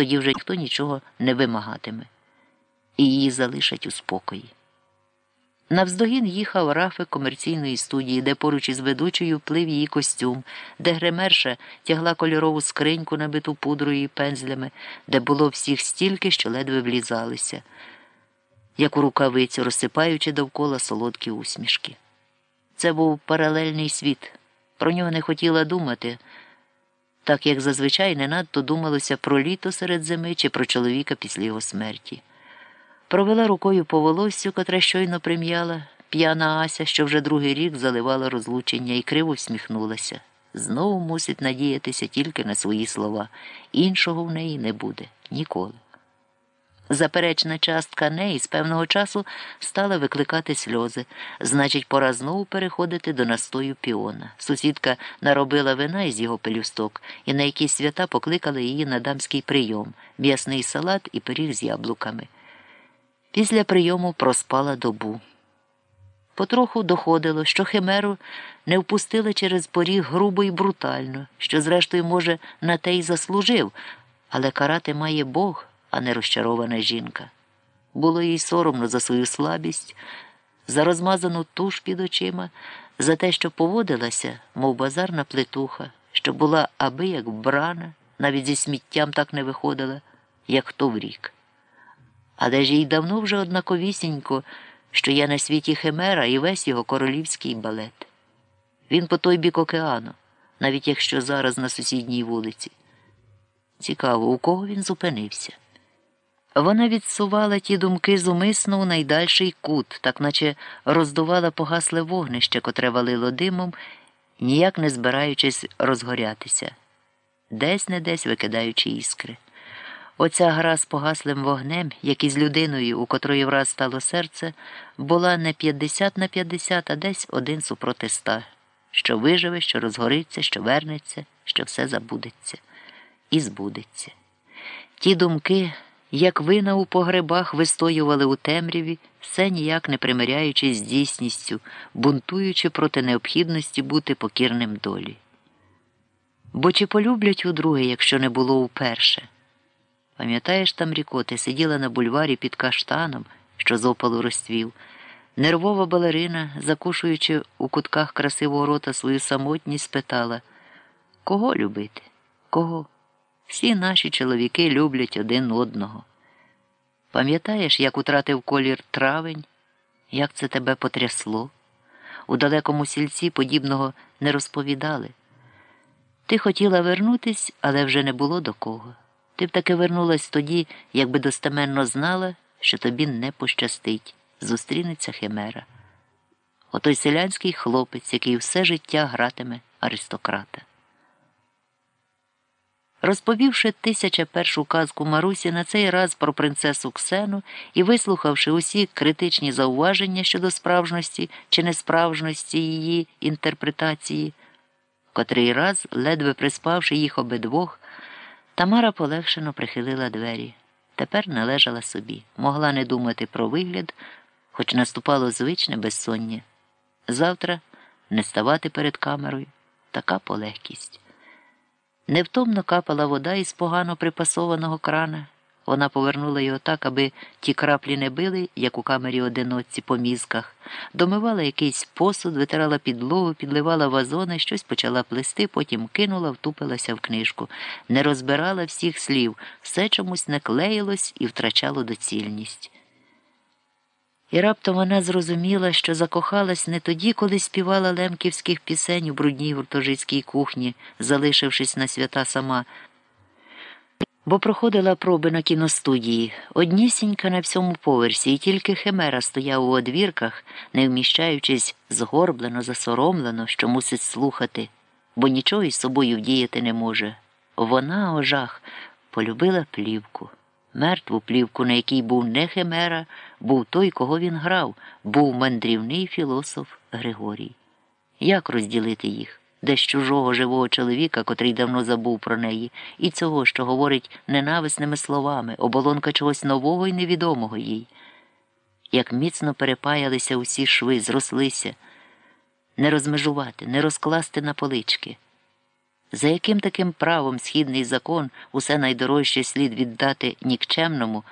тоді вже ніхто нічого не вимагатиме, і її залишать у спокої. Навздогін їхав рафи комерційної студії, де поруч із ведучою плив її костюм, де гримерша тягла кольорову скриньку, набиту пудрою і пензлями, де було всіх стільки, що ледве влізалися, як у рукавицю, розсипаючи довкола солодкі усмішки. Це був паралельний світ. Про нього не хотіла думати, так як зазвичай не надто думалося про літо серед зими чи про чоловіка після його смерті. Провела рукою по волоссю, котре щойно прим'яла, п'яна Ася, що вже другий рік заливала розлучення, і криво всміхнулася. Знову мусить надіятися тільки на свої слова. Іншого в неї не буде ніколи. Заперечна частка неї з певного часу стала викликати сльози. Значить, пора знову переходити до настою піона. Сусідка наробила вина із його пелюсток, і на якісь свята покликали її на дамський прийом м'ясний салат і пиріг з яблуками. Після прийому проспала добу. Потроху доходило, що химеру не впустили через поріг грубо і брутально, що, зрештою, може, на те й заслужив, але карати має Бог, а не розчарована жінка. Було їй соромно за свою слабість, за розмазану туш під очима, за те, що поводилася, мов базарна плетуха, що була аби як вбрана, навіть зі сміттям так не виходила, як хто в рік. Але ж їй давно вже однаковісінько, що я на світі Химера і весь його королівський балет. Він по той бік океану, навіть якщо зараз на сусідній вулиці. Цікаво, у кого він зупинився. Вона відсувала ті думки зумисно у найдальший кут, так наче роздувала погасле вогнище, котре валило димом, ніяк не збираючись розгорятися, десь не десь викидаючи іскри. Оця гра з погаслим вогнем, як і з людиною, у котрої враз стало серце, була не 50 на 50, а десь один супроти ста, що виживе, що розгориться, що вернеться, що все забудеться і збудеться. Ті думки, як вина у погребах, вистоювали у темряві, все ніяк не примиряючись з дійсністю, бунтуючи проти необхідності бути покірним долі. Бо чи полюблять удруге, якщо не було уперше? Пам'ятаєш там ріко, ти сиділа на бульварі під каштаном, що з опалу розцвів. Нервова балерина, закушуючи у кутках красивого рота свою самотність, спитала Кого любити? Кого? Всі наші чоловіки люблять один одного. Пам'ятаєш, як утратив колір травень, як це тебе потрясло? У далекому сільці подібного не розповідали. Ти хотіла вернутись, але вже не було до кого. Ти б таки вернулась тоді, якби достеменно знала, що тобі не пощастить, зустрінеться химера. Отой селянський хлопець, який все життя гратиме аристократа. Розповівши тисяча першу казку Марусі на цей раз про принцесу Ксену і вислухавши усі критичні зауваження щодо справжності чи несправжності її інтерпретації, котрий раз, ледве приспавши їх обидвох, Тамара полегшено прихилила двері. Тепер належала собі, могла не думати про вигляд, хоч наступало звичне безсоння. Завтра не ставати перед камерою така полегкість. Невтомно капала вода із погано припасованого крана. Вона повернула його так, аби ті краплі не били, як у камері одиночці по мізках, домивала якийсь посуд, витирала підлогу, підливала вазони, щось почала плести, потім кинула, втупилася в книжку, не розбирала всіх слів, все чомусь не клеїлось і втрачало доцільність. І раптом вона зрозуміла, що закохалась не тоді, коли співала лемківських пісень у брудній гуртожитській кухні, залишившись на свята сама бо проходила проби на кіностудії, однісінька на всьому поверсі, і тільки Химера стояв у одвірках, не вміщаючись згорблено, засоромлено, що мусить слухати, бо нічого із собою вдіяти не може. Вона, ожах, полюбила плівку. Мертву плівку, на якій був не Химера, був той, кого він грав, був мандрівний філософ Григорій. Як розділити їх? десь чужого живого чоловіка, котрий давно забув про неї, і цього, що говорить ненависними словами, оболонка чогось нового і невідомого їй. Як міцно перепаялися усі шви, зрослися, не розмежувати, не розкласти на полички. За яким таким правом східний закон усе найдорожче слід віддати нікчемному,